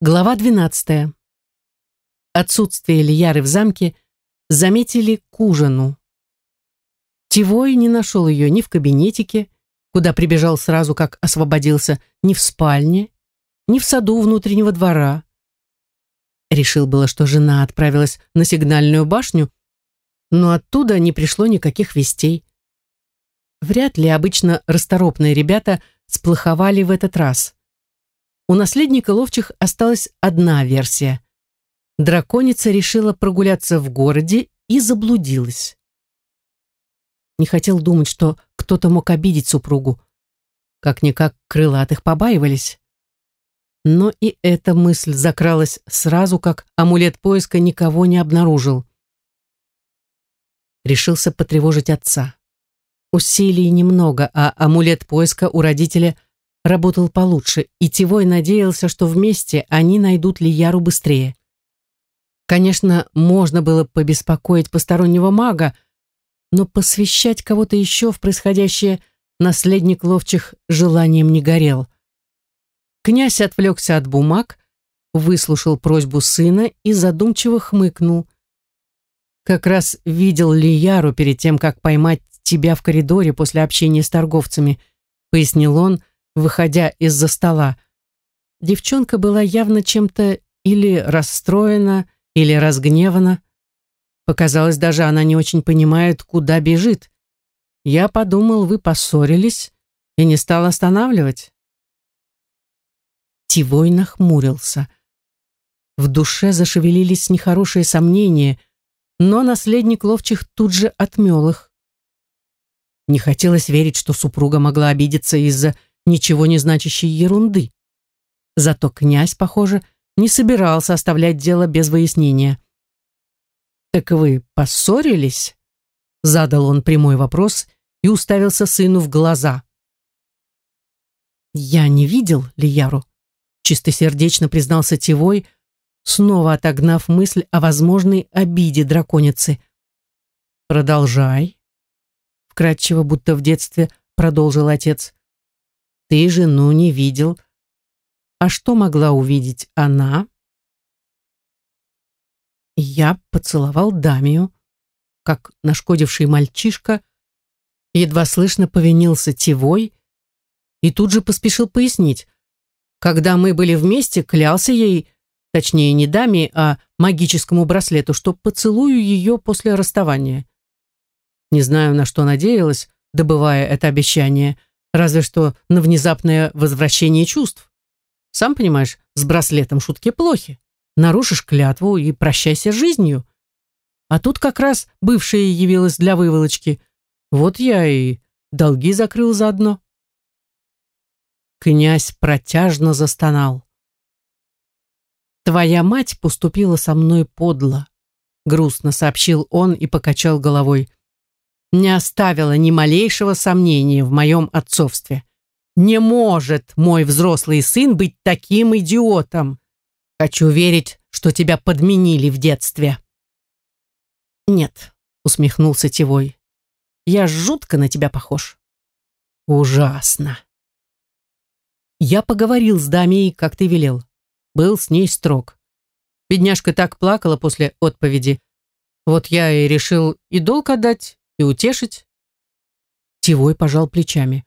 Глава 12. Отсутствие Лияры в замке заметили к ужину. Тивой не нашел ее ни в кабинетике, куда прибежал сразу, как освободился, ни в спальне, ни в саду внутреннего двора. Решил было, что жена отправилась на сигнальную башню, но оттуда не пришло никаких вестей. Вряд ли обычно расторопные ребята сплоховали в этот раз. У наследника ловчих осталась одна версия. Драконица решила прогуляться в городе и заблудилась. Не хотел думать, что кто-то мог обидеть супругу. Как-никак крылатых побаивались. Но и эта мысль закралась сразу, как амулет поиска никого не обнаружил. Решился потревожить отца. Усилий немного, а амулет поиска у родителя – работал получше, и Тивой надеялся, что вместе они найдут Лияру быстрее. Конечно, можно было побеспокоить постороннего мага, но посвящать кого-то еще в происходящее наследник ловчих желанием не горел. Князь отвлекся от бумаг, выслушал просьбу сына и задумчиво хмыкнул. «Как раз видел Лияру перед тем, как поймать тебя в коридоре после общения с торговцами», пояснил он, выходя из-за стола. Девчонка была явно чем-то или расстроена, или разгневана. Показалось, даже она не очень понимает, куда бежит. Я подумал, вы поссорились и не стал останавливать. Тивой нахмурился. В душе зашевелились нехорошие сомнения, но наследник ловчих тут же отмел их. Не хотелось верить, что супруга могла обидеться из-за ничего не значащей ерунды. Зато князь, похоже, не собирался оставлять дело без выяснения. «Так вы поссорились?» Задал он прямой вопрос и уставился сыну в глаза. «Я не видел Лияру», — чистосердечно признался Тивой, снова отогнав мысль о возможной обиде драконицы. «Продолжай», — вкратчиво, будто в детстве продолжил отец. Ты жену не видел. А что могла увидеть она? Я поцеловал Дамию, как нашкодивший мальчишка, едва слышно повинился Тивой и тут же поспешил пояснить. Когда мы были вместе, клялся ей, точнее не Даме, а магическому браслету, что поцелую ее после расставания. Не знаю, на что надеялась, добывая это обещание, Разве что на внезапное возвращение чувств. Сам понимаешь, с браслетом шутки плохи. Нарушишь клятву и прощайся с жизнью. А тут как раз бывшая явилась для выволочки. Вот я и долги закрыл заодно. Князь протяжно застонал. «Твоя мать поступила со мной подло», — грустно сообщил он и покачал головой не оставила ни малейшего сомнения в моем отцовстве. Не может мой взрослый сын быть таким идиотом. Хочу верить, что тебя подменили в детстве. Нет, усмехнулся Тивой. Я жутко на тебя похож. Ужасно. Я поговорил с Дамией, как ты велел. Был с ней строг. Бедняжка так плакала после отповеди. Вот я и решил и долг отдать, и утешить. Тивой пожал плечами.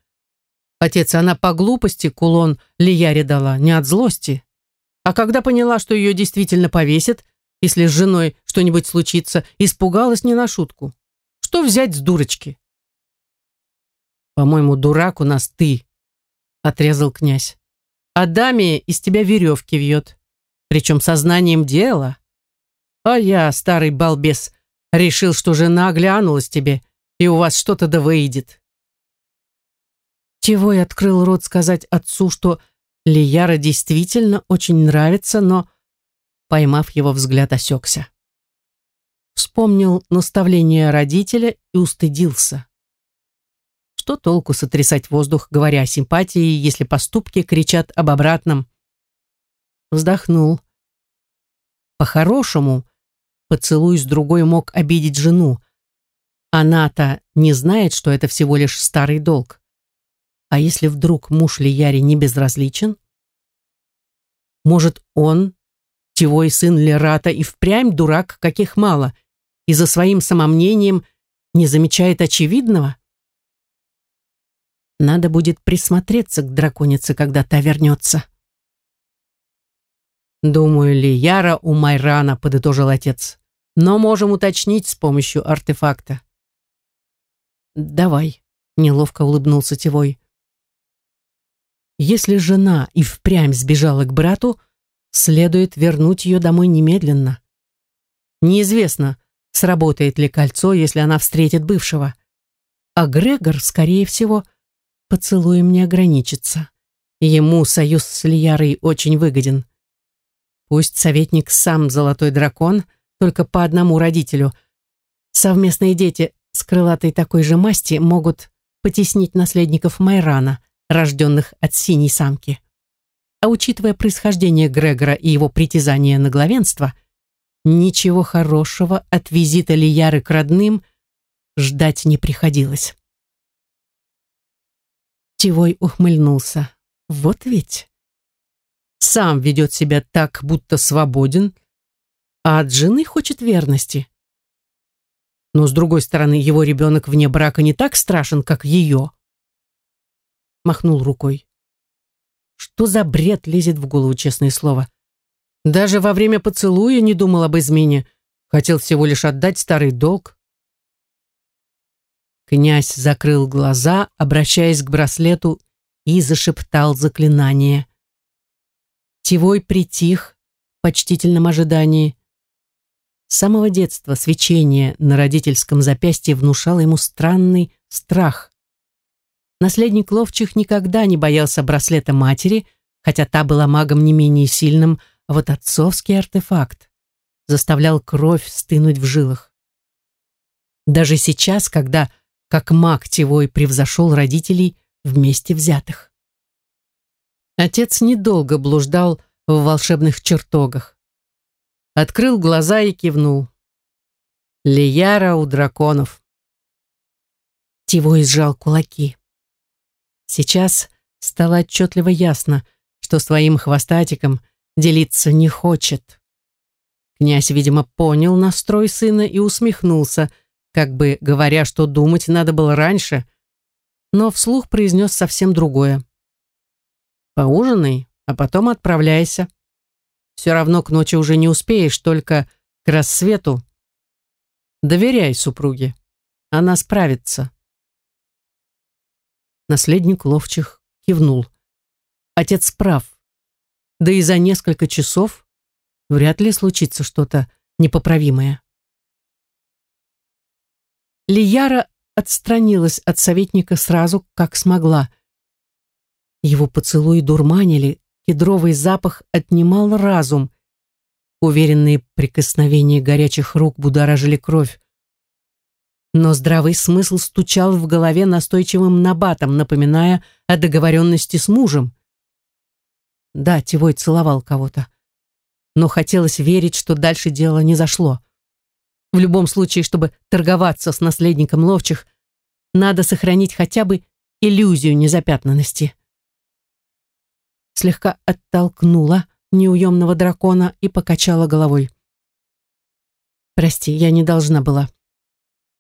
Отец, она по глупости кулон Лияре дала, не от злости. А когда поняла, что ее действительно повесят, если с женой что-нибудь случится, испугалась не на шутку. Что взять с дурочки? По-моему, дурак у нас ты, отрезал князь. А даме из тебя веревки вьет, причем сознанием дела. А я, старый балбес, Решил, что жена оглянулась тебе, и у вас что-то да выйдет. Чего я открыл рот сказать отцу, что Лияра действительно очень нравится, но, поймав его взгляд, осекся. Вспомнил наставление родителя и устыдился. Что толку сотрясать воздух, говоря о симпатии, если поступки кричат об обратном? Вздохнул. По-хорошему, поцелуй с другой мог обидеть жену. Она-то не знает, что это всего лишь старый долг. А если вдруг муж Лияри не безразличен? Может, он, Тивой сын Лерата, и впрямь дурак, каких мало, и за своим самомнением не замечает очевидного? Надо будет присмотреться к драконице, когда та вернется. «Думаю, ли Яра у Майрана», — подытожил отец. «Но можем уточнить с помощью артефакта». «Давай», — неловко улыбнулся Тевой. «Если жена и впрямь сбежала к брату, следует вернуть ее домой немедленно. Неизвестно, сработает ли кольцо, если она встретит бывшего. А Грегор, скорее всего, поцелуем не ограничится. Ему союз с Лиярой очень выгоден. Пусть советник сам золотой дракон, только по одному родителю. Совместные дети с крылатой такой же масти могут потеснить наследников Майрана, рожденных от синей самки. А учитывая происхождение Грегора и его притязание на главенство, ничего хорошего от визита Лияры к родным ждать не приходилось. Тивой ухмыльнулся. Вот ведь. Сам ведет себя так, будто свободен, а от жены хочет верности. Но, с другой стороны, его ребенок вне брака не так страшен, как ее. Махнул рукой. Что за бред лезет в голову, честное слово? Даже во время поцелуя не думал об измене. Хотел всего лишь отдать старый долг. Князь закрыл глаза, обращаясь к браслету, и зашептал заклинание. Тивой притих в почтительном ожидании. С самого детства свечение на родительском запястье внушало ему странный страх. Наследник ловчих никогда не боялся браслета матери, хотя та была магом не менее сильным, а вот отцовский артефакт заставлял кровь стынуть в жилах. Даже сейчас, когда как маг Тевой превзошел родителей вместе взятых. Отец недолго блуждал в волшебных чертогах. Открыл глаза и кивнул. Лияра у драконов. Тивой сжал кулаки. Сейчас стало отчетливо ясно, что своим хвостатиком делиться не хочет. Князь, видимо, понял настрой сына и усмехнулся, как бы говоря, что думать надо было раньше, но вслух произнес совсем другое. «Поужинай, а потом отправляйся. Все равно к ночи уже не успеешь, только к рассвету. Доверяй супруге, она справится». Наследник ловчих кивнул. Отец прав. Да и за несколько часов вряд ли случится что-то непоправимое. Лияра отстранилась от советника сразу, как смогла. Его поцелуи дурманили, кедровый запах отнимал разум. Уверенные прикосновения горячих рук будоражили кровь. Но здравый смысл стучал в голове настойчивым набатом, напоминая о договоренности с мужем. Да, Тивой целовал кого-то. Но хотелось верить, что дальше дело не зашло. В любом случае, чтобы торговаться с наследником ловчих, надо сохранить хотя бы иллюзию незапятнанности. Слегка оттолкнула неуемного дракона и покачала головой. «Прости, я не должна была».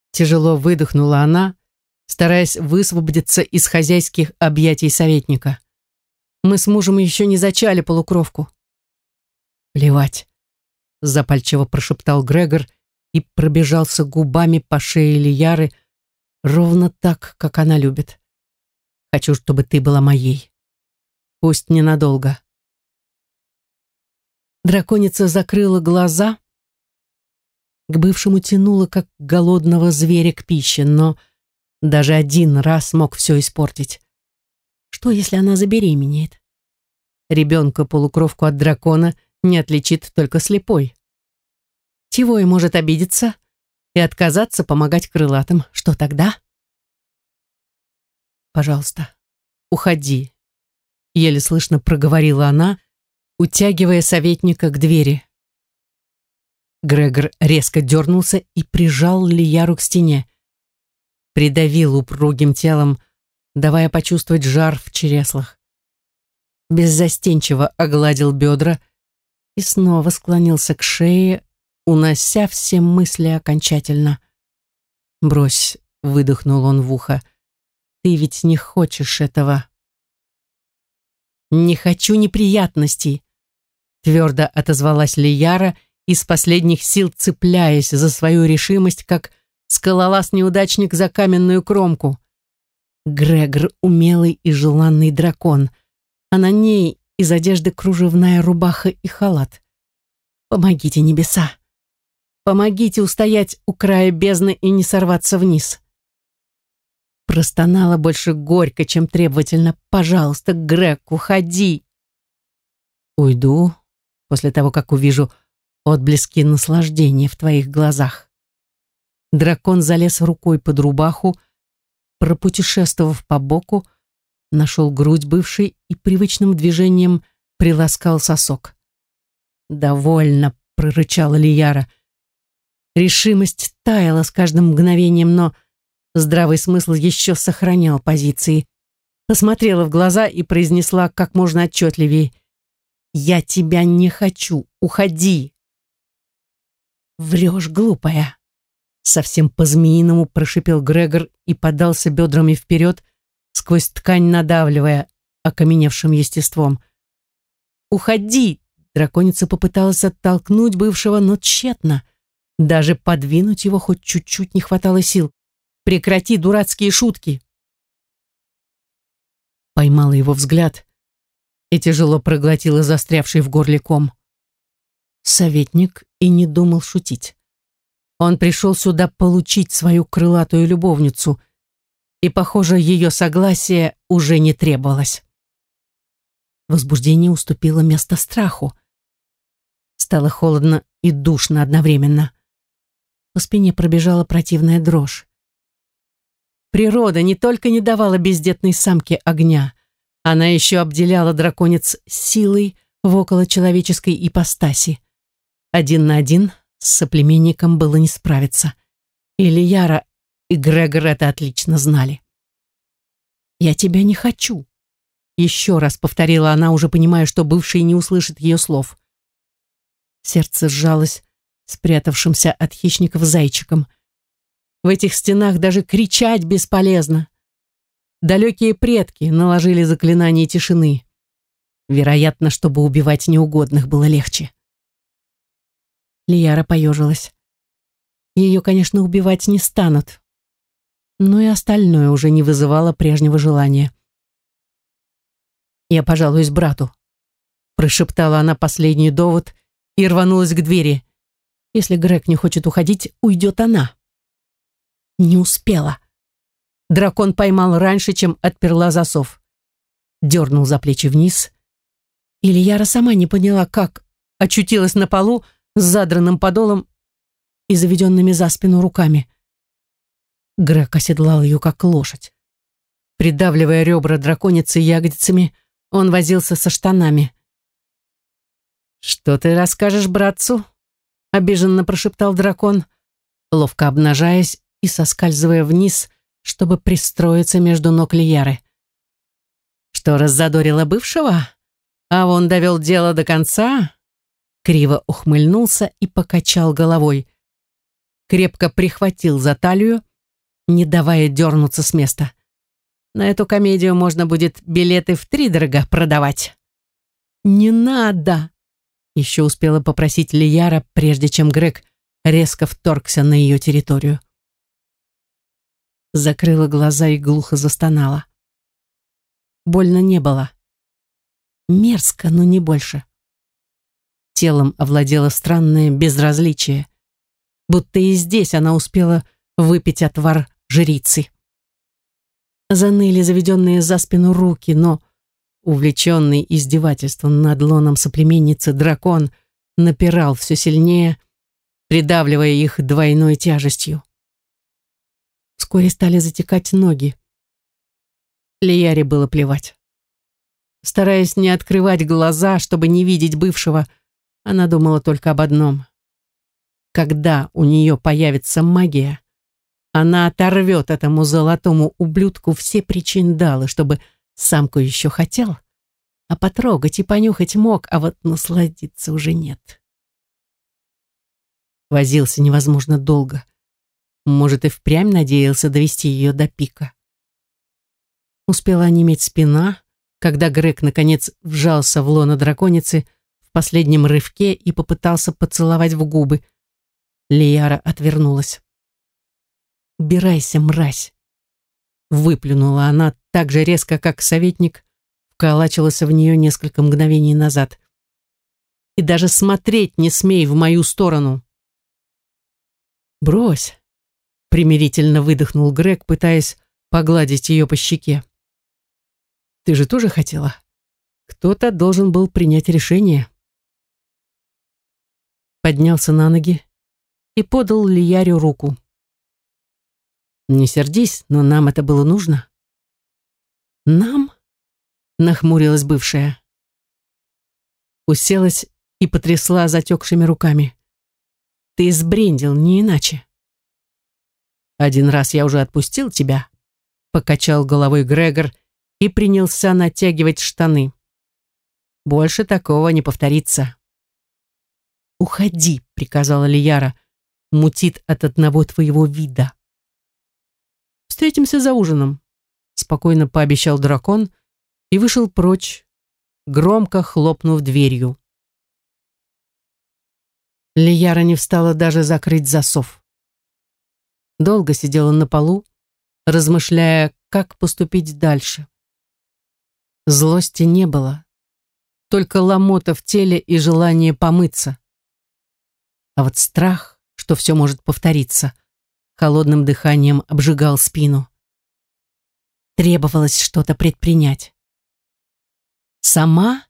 Тяжело выдохнула она, стараясь высвободиться из хозяйских объятий советника. «Мы с мужем еще не зачали полукровку». «Плевать», — запальчиво прошептал Грегор и пробежался губами по шее Лияры ровно так, как она любит. Хочу, чтобы ты была моей. Пусть ненадолго. Драконица закрыла глаза. К бывшему тянуло, как голодного зверя к пище, но даже один раз мог все испортить. Что, если она забеременеет? Ребенка-полукровку от дракона не отличит только слепой. Тивой может обидеться и отказаться помогать крылатым. Что тогда? Пожалуйста, уходи. Еле слышно проговорила она, утягивая советника к двери. Грегор резко дернулся и прижал Лияру к стене. Придавил упругим телом, давая почувствовать жар в череслах. беззастенчиво огладил бедра и снова склонился к шее, унося все мысли окончательно. «Брось», — выдохнул он в ухо, — «ты ведь не хочешь этого». «Не хочу неприятностей», — твердо отозвалась Лияра, из последних сил цепляясь за свою решимость, как скалолаз-неудачник за каменную кромку. Грегор — умелый и желанный дракон, а на ней из одежды кружевная рубаха и халат. Помогите, небеса! Помогите устоять у края бездны и не сорваться вниз. Простонала больше горько, чем требовательно. «Пожалуйста, Грег, уходи!» «Уйду после того, как увижу отблески наслаждения в твоих глазах». Дракон залез рукой под рубаху, пропутешествовав по боку, нашел грудь бывшей и привычным движением приласкал сосок. «Довольно», — прорычала Лияра, — Решимость таяла с каждым мгновением, но здравый смысл еще сохранял позиции. Посмотрела в глаза и произнесла как можно отчетливее. «Я тебя не хочу, уходи!» «Врешь, глупая!» Совсем по-змеиному прошипел Грегор и подался бедрами вперед, сквозь ткань надавливая окаменевшим естеством. «Уходи!» Драконица попыталась оттолкнуть бывшего, но тщетно. Даже подвинуть его хоть чуть-чуть не хватало сил. Прекрати дурацкие шутки. Поймала его взгляд и тяжело проглотила застрявший в горле ком. Советник и не думал шутить. Он пришел сюда получить свою крылатую любовницу, и, похоже, ее согласие уже не требовалось. Возбуждение уступило место страху. Стало холодно и душно одновременно. По спине пробежала противная дрожь. Природа не только не давала бездетной самке огня, она еще обделяла драконец силой в околочеловеческой ипостаси. Один на один с соплеменником было не справиться. Ильяра и Грегор это отлично знали. «Я тебя не хочу», — еще раз повторила она, уже понимая, что бывший не услышит ее слов. Сердце сжалось спрятавшимся от хищников зайчиком. В этих стенах даже кричать бесполезно. Далекие предки наложили заклинание тишины. Вероятно, чтобы убивать неугодных было легче. Лияра поежилась. Ее, конечно, убивать не станут. Но и остальное уже не вызывало прежнего желания. «Я пожалуюсь брату», — прошептала она последний довод и рванулась к двери. Если Грег не хочет уходить, уйдет она. Не успела. Дракон поймал раньше, чем отперла засов. Дернул за плечи вниз. Ильяра сама не поняла, как очутилась на полу с задранным подолом и заведенными за спину руками. Грег оседлал ее, как лошадь. Придавливая ребра драконицы ягодицами, он возился со штанами. «Что ты расскажешь братцу?» обиженно прошептал дракон, ловко обнажаясь и соскальзывая вниз, чтобы пристроиться между ног Лияры. Что раззадорило бывшего? А он довел дело до конца? Криво ухмыльнулся и покачал головой. Крепко прихватил за талию, не давая дернуться с места. На эту комедию можно будет билеты в три дорога продавать. «Не надо!» Еще успела попросить Лияра, прежде чем Грег резко вторгся на ее территорию. Закрыла глаза и глухо застонала. Больно не было. Мерзко, но не больше. Телом овладело странное безразличие. Будто и здесь она успела выпить отвар жрицы. Заныли заведенные за спину руки, но Увлеченный издевательством над лоном соплеменницы дракон напирал все сильнее, придавливая их двойной тяжестью. Вскоре стали затекать ноги. Лияре было плевать. Стараясь не открывать глаза, чтобы не видеть бывшего, она думала только об одном. Когда у нее появится магия, она оторвет этому золотому ублюдку все причиндалы, чтобы Самку еще хотел, А потрогать и понюхать мог, а вот насладиться уже нет. Возился невозможно долго. Может, и впрямь надеялся довести ее до пика. Успела онеметь спина, когда Грег наконец вжался в лоно драконицы в последнем рывке и попытался поцеловать в губы. Лияра отвернулась. «Убирайся, мразь!» Выплюнула она так же резко, как советник вколачивался в нее несколько мгновений назад. «И даже смотреть не смей в мою сторону!» «Брось!» Примирительно выдохнул Грег, пытаясь погладить ее по щеке. Ты же тоже хотела? Кто-то должен был принять решение. Поднялся на ноги и подал Лиярю руку. Не сердись, но нам это было нужно. Нам? Нахмурилась бывшая. Уселась и потрясла затекшими руками. Ты сбрендил, не иначе. Один раз я уже отпустил тебя, покачал головой Грегор и принялся натягивать штаны. Больше такого не повторится. «Уходи», — приказала Лияра, — «мутит от одного твоего вида». «Встретимся за ужином», — спокойно пообещал дракон и вышел прочь, громко хлопнув дверью. Лияра не встала даже закрыть засов. Долго сидела на полу, размышляя, как поступить дальше. Злости не было, только ломота в теле и желание помыться. А вот страх, что все может повториться, холодным дыханием обжигал спину. Требовалось что-то предпринять. Сама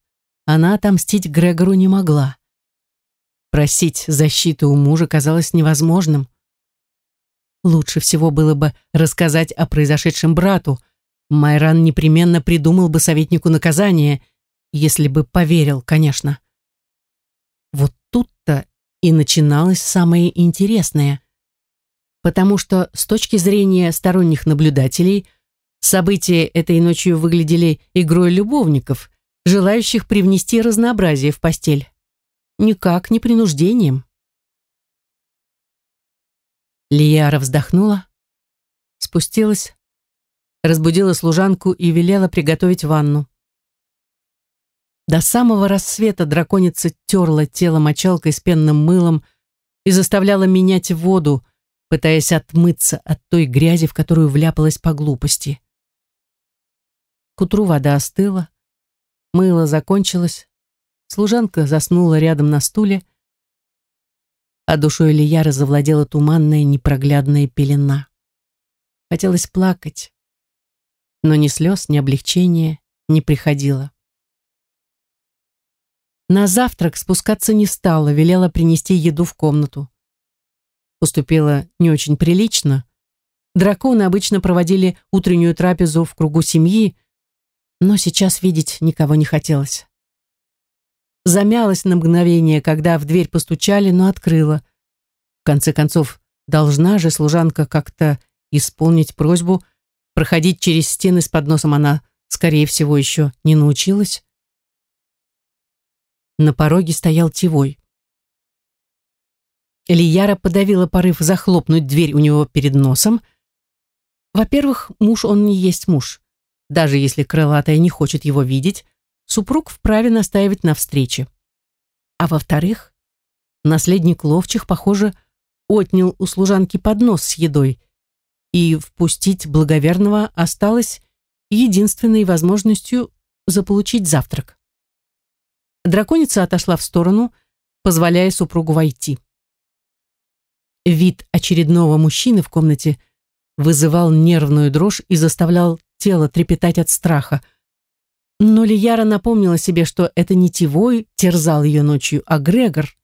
она отомстить Грегору не могла. Просить защиты у мужа казалось невозможным. Лучше всего было бы рассказать о произошедшем брату, Майран непременно придумал бы советнику наказание, если бы поверил, конечно. Вот тут-то и начиналось самое интересное. Потому что с точки зрения сторонних наблюдателей события этой ночью выглядели игрой любовников, желающих привнести разнообразие в постель. Никак не принуждением. Лияра вздохнула, спустилась, разбудила служанку и велела приготовить ванну. До самого рассвета драконица терла тело мочалкой с пенным мылом и заставляла менять воду, пытаясь отмыться от той грязи, в которую вляпалась по глупости. К утру вода остыла, мыло закончилось, служанка заснула рядом на стуле, а душой Лияра завладела туманная непроглядная пелена. Хотелось плакать, но ни слез, ни облегчения не приходило. На завтрак спускаться не стала, велела принести еду в комнату. Поступила не очень прилично. Драконы обычно проводили утреннюю трапезу в кругу семьи, но сейчас видеть никого не хотелось. Замялась на мгновение, когда в дверь постучали, но открыла. В конце концов, должна же служанка как-то исполнить просьбу Проходить через стены с подносом она, скорее всего, еще не научилась. На пороге стоял Тивой. Элияра подавила порыв захлопнуть дверь у него перед носом. Во-первых, муж он не есть муж. Даже если крылатая не хочет его видеть, супруг вправе настаивать на встрече. А во-вторых, наследник ловчих, похоже, отнял у служанки поднос с едой и впустить благоверного осталось единственной возможностью заполучить завтрак. Драконица отошла в сторону, позволяя супругу войти. Вид очередного мужчины в комнате вызывал нервную дрожь и заставлял тело трепетать от страха. Но Лияра напомнила себе, что это не Тивой терзал ее ночью, а Грегор,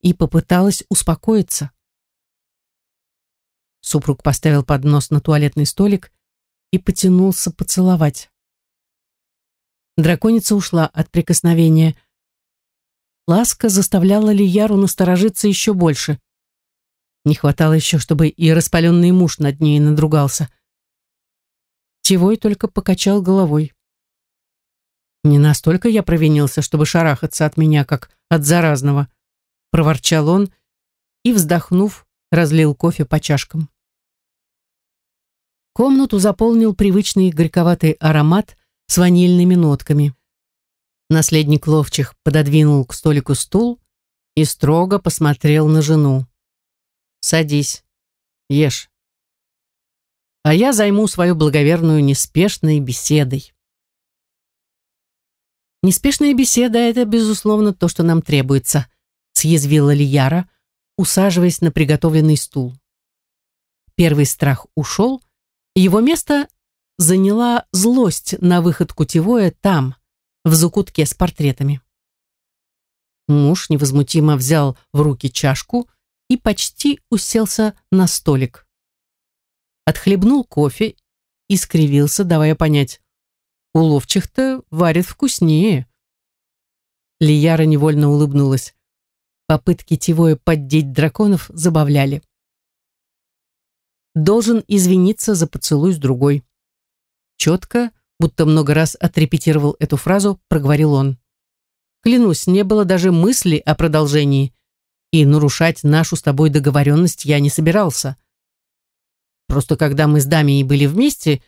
и попыталась успокоиться. Супруг поставил поднос на туалетный столик и потянулся поцеловать. Драконица ушла от прикосновения. Ласка заставляла Лияру насторожиться еще больше. Не хватало еще, чтобы и распаленный муж над ней надругался. Тевой только покачал головой. Не настолько я провинился, чтобы шарахаться от меня, как от заразного, проворчал он и, вздохнув, разлил кофе по чашкам. Комнату заполнил привычный горьковатый аромат с ванильными нотками. Наследник ловчих пододвинул к столику стул и строго посмотрел на жену. «Садись, ешь. А я займу свою благоверную неспешной беседой». «Неспешная беседа — это, безусловно, то, что нам требуется», — съязвила Лияра, усаживаясь на приготовленный стул. Первый страх ушел, и его место заняла злость на выход Кутевое там, в закутке с портретами. Муж невозмутимо взял в руки чашку и почти уселся на столик. Отхлебнул кофе и скривился, давая понять, у ловчих-то варят вкуснее. Лияра невольно улыбнулась. Попытки Тивоя поддеть драконов забавляли. Должен извиниться за поцелуй с другой. Четко, будто много раз отрепетировал эту фразу, проговорил он. Клянусь, не было даже мысли о продолжении, и нарушать нашу с тобой договоренность я не собирался. Просто когда мы с Дамией были вместе,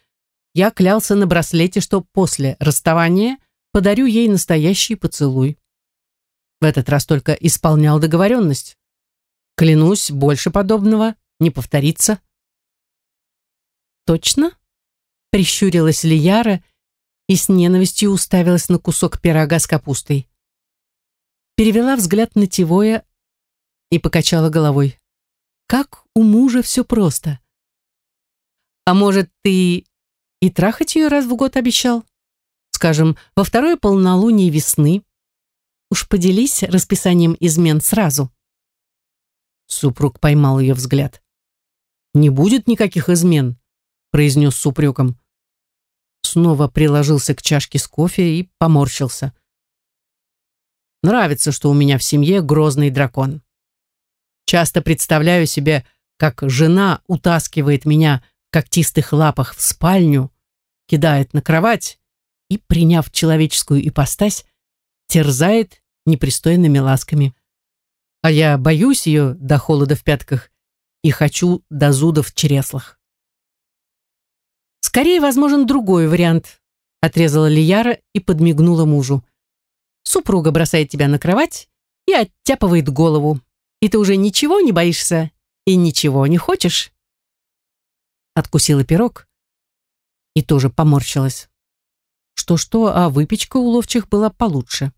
я клялся на браслете, что после расставания подарю ей настоящий поцелуй. В этот раз только исполнял договоренность. Клянусь, больше подобного не повторится. Точно? Прищурилась Лияра и с ненавистью уставилась на кусок пирога с капустой. Перевела взгляд на Тивоя и покачала головой. Как у мужа все просто. А может, ты и трахать ее раз в год обещал? Скажем, во второе полнолуние весны. Уж поделись расписанием измен сразу. Супруг поймал ее взгляд. «Не будет никаких измен», — произнес с упреком. Снова приложился к чашке с кофе и поморщился. «Нравится, что у меня в семье грозный дракон. Часто представляю себе, как жена утаскивает меня когтистых лапах в спальню, кидает на кровать и, приняв человеческую ипостась, терзает непристойными ласками. А я боюсь ее до холода в пятках и хочу до зуда в чреслах. Скорее возможен другой вариант, отрезала Лияра и подмигнула мужу. Супруга бросает тебя на кровать и оттяпывает голову. И ты уже ничего не боишься и ничего не хочешь откусила пирог и тоже поморщилась. Что-что, а выпечка у ловчих была получше.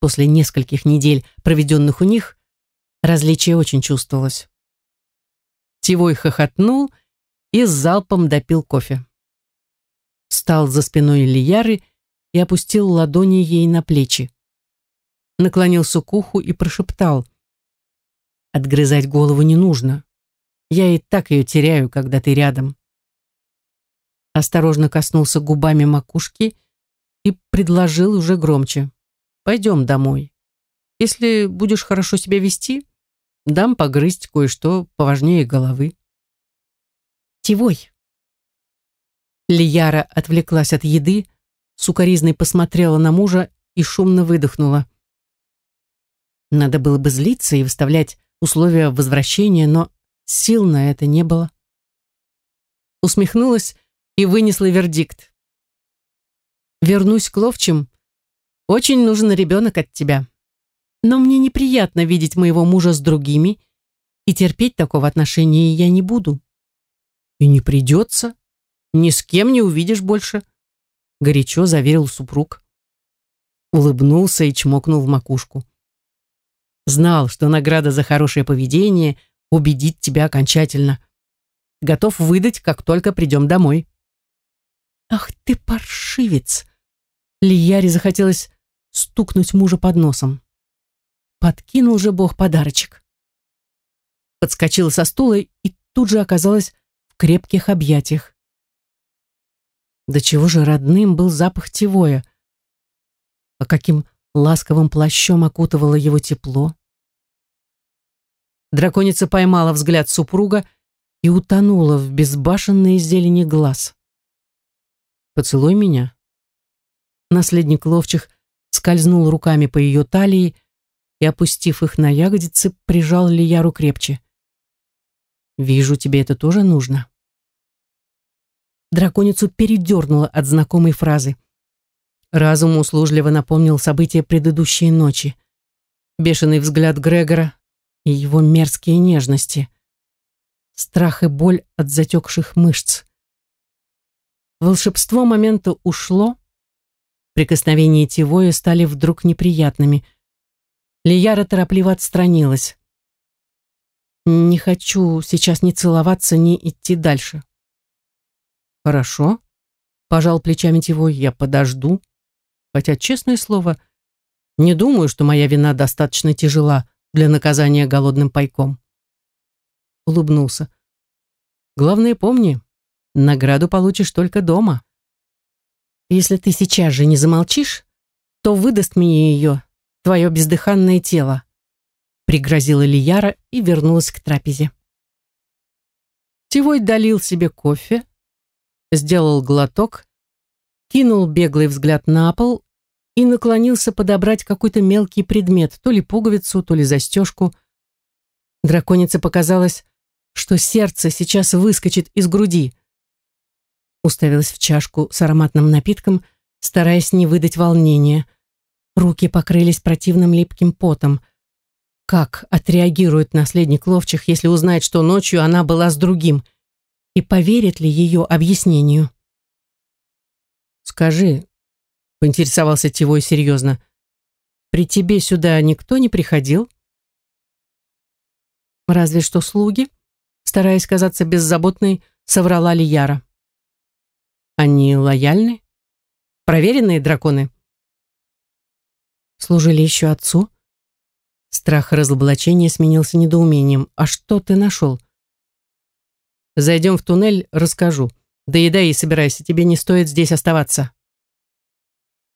После нескольких недель, проведенных у них, различие очень чувствовалось. Тивой хохотнул и с залпом допил кофе. Встал за спиной Лияры и опустил ладони ей на плечи. Наклонился к уху и прошептал. «Отгрызать голову не нужно. Я и так ее теряю, когда ты рядом. Осторожно коснулся губами макушки и предложил уже громче. Пойдем домой. Если будешь хорошо себя вести, дам погрызть кое-что поважнее головы. Тивой. Лияра отвлеклась от еды, сукоризной посмотрела на мужа и шумно выдохнула. Надо было бы злиться и выставлять условия возвращения, но Сил на это не было. Усмехнулась и вынесла вердикт. «Вернусь к ловчим. Очень нужен ребенок от тебя. Но мне неприятно видеть моего мужа с другими, и терпеть такого отношения я не буду. И не придется. Ни с кем не увидишь больше», — горячо заверил супруг. Улыбнулся и чмокнул в макушку. Знал, что награда за хорошее поведение — убедить тебя окончательно. Готов выдать, как только придем домой. Ах ты паршивец! Лияре захотелось стукнуть мужа под носом. Подкинул же Бог подарочек. Подскочила со стула и тут же оказалась в крепких объятиях. До чего же родным был запах тевоя, а каким ласковым плащом окутывало его тепло. Драконица поймала взгляд супруга и утонула в безбашенной зелени глаз. «Поцелуй меня». Наследник ловчих скользнул руками по ее талии и, опустив их на ягодицы, прижал Лияру крепче. «Вижу, тебе это тоже нужно». Драконицу передернуло от знакомой фразы. Разум услужливо напомнил события предыдущей ночи. Бешеный взгляд Грегора и его мерзкие нежности. Страх и боль от затекших мышц. Волшебство момента ушло. Прикосновения Тивоя стали вдруг неприятными. Лияра торопливо отстранилась. «Не хочу сейчас ни целоваться, ни идти дальше». «Хорошо», — пожал плечами Тивой, — «я подожду». Хотя, честное слово, не думаю, что моя вина достаточно тяжела для наказания голодным пайком. Улыбнулся. Главное, помни, награду получишь только дома. Если ты сейчас же не замолчишь, то выдаст мне ее твое бездыханное тело, пригрозила Лияра и вернулась к трапезе. Тивой долил себе кофе, сделал глоток кинул беглый взгляд на пол и наклонился подобрать какой-то мелкий предмет, то ли пуговицу, то ли застежку. Драконице показалось, что сердце сейчас выскочит из груди. Уставилась в чашку с ароматным напитком, стараясь не выдать волнения. Руки покрылись противным липким потом. Как отреагирует наследник ловчих, если узнает, что ночью она была с другим? И поверит ли ее объяснению? «Скажи», — поинтересовался Тивой серьезно, «при тебе сюда никто не приходил?» «Разве что слуги», — стараясь казаться беззаботной, соврала ли Яра. «Они лояльны? Проверенные драконы?» «Служили еще отцу?» Страх разоблачения сменился недоумением. «А что ты нашел?» «Зайдем в туннель, расскажу», Доедай и собирайся, тебе не стоит здесь оставаться.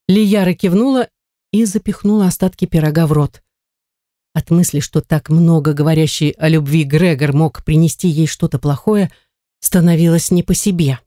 Лияра кивнула и запихнула остатки пирога в рот. От мысли, что так много говорящий о любви Грегор мог принести ей что-то плохое, становилось не по себе.